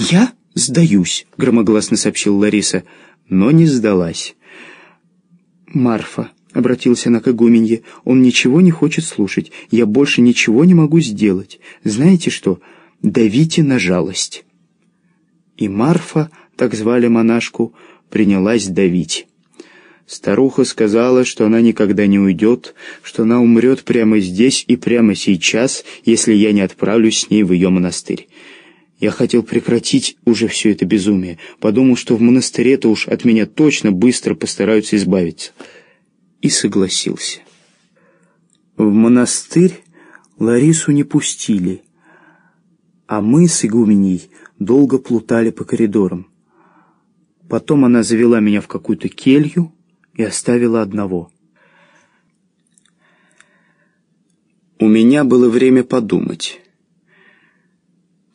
«Я сдаюсь», — громогласно сообщила Лариса, но не сдалась. «Марфа», — обратилась она к игуменье, — «он ничего не хочет слушать. Я больше ничего не могу сделать. Знаете что? Давите на жалость». И Марфа, так звали монашку, принялась давить. Старуха сказала, что она никогда не уйдет, что она умрет прямо здесь и прямо сейчас, если я не отправлюсь с ней в ее монастырь. Я хотел прекратить уже все это безумие. Подумал, что в монастыре-то уж от меня точно быстро постараются избавиться. И согласился. В монастырь Ларису не пустили, а мы с игуменей долго плутали по коридорам. Потом она завела меня в какую-то келью и оставила одного. У меня было время подумать.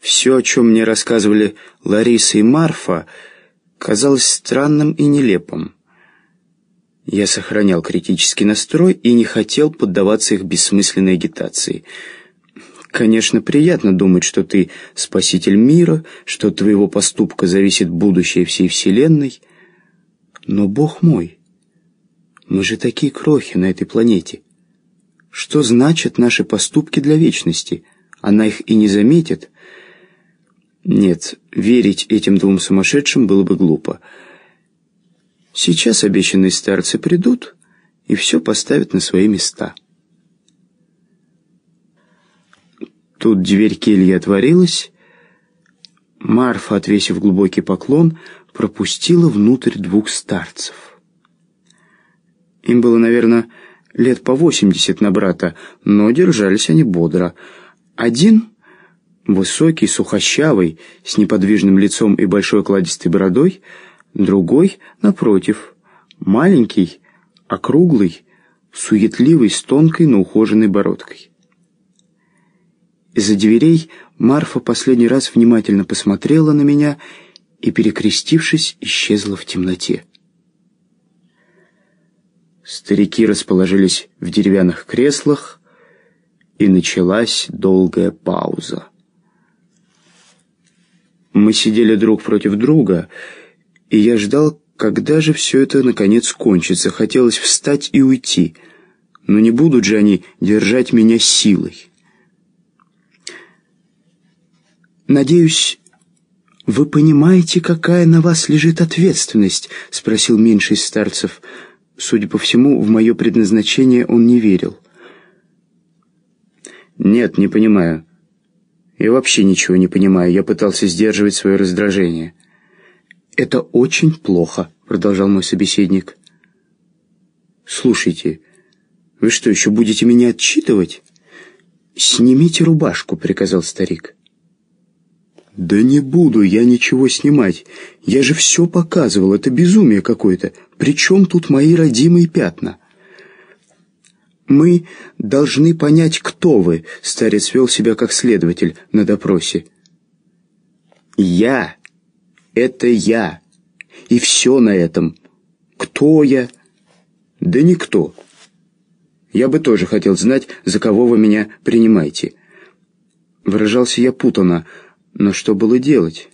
Все, о чем мне рассказывали Лариса и Марфа, казалось странным и нелепым. Я сохранял критический настрой и не хотел поддаваться их бессмысленной агитации. Конечно, приятно думать, что ты спаситель мира, что от твоего поступка зависит будущее всей Вселенной. Но, Бог мой, мы же такие крохи на этой планете. Что значат наши поступки для вечности? Она их и не заметит, нет, верить этим двум сумасшедшим было бы глупо. Сейчас обещанные старцы придут и все поставят на свои места. Тут дверь кельи отворилась. Марфа, отвесив глубокий поклон, пропустила внутрь двух старцев. Им было, наверное, лет по восемьдесят на брата, но держались они бодро. Один Высокий, сухощавый, с неподвижным лицом и большой кладистой бородой, другой, напротив, маленький, округлый, суетливый, с тонкой, но ухоженной бородкой. Из-за дверей Марфа последний раз внимательно посмотрела на меня и, перекрестившись, исчезла в темноте. Старики расположились в деревянных креслах, и началась долгая пауза. Мы сидели друг против друга, и я ждал, когда же все это наконец кончится. Хотелось встать и уйти, но не будут же они держать меня силой. «Надеюсь, вы понимаете, какая на вас лежит ответственность?» — спросил меньший из старцев. Судя по всему, в мое предназначение он не верил. «Нет, не понимаю». Я вообще ничего не понимаю. Я пытался сдерживать свое раздражение. «Это очень плохо», — продолжал мой собеседник. «Слушайте, вы что, еще будете меня отчитывать?» «Снимите рубашку», — приказал старик. «Да не буду я ничего снимать. Я же все показывал. Это безумие какое-то. Причем тут мои родимые пятна?» «Мы должны понять, кто вы», — старец вел себя как следователь на допросе. «Я — это я, и все на этом. Кто я? Да никто. Я бы тоже хотел знать, за кого вы меня принимаете». Выражался я путанно, но что было делать?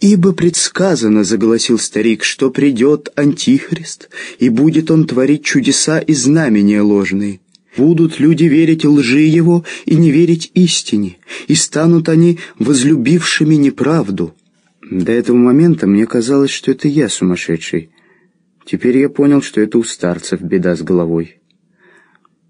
«Ибо предсказано, — заголосил старик, — что придет Антихрист, и будет он творить чудеса и знамения ложные. Будут люди верить лжи его и не верить истине, и станут они возлюбившими неправду». До этого момента мне казалось, что это я сумасшедший. Теперь я понял, что это у старцев беда с головой.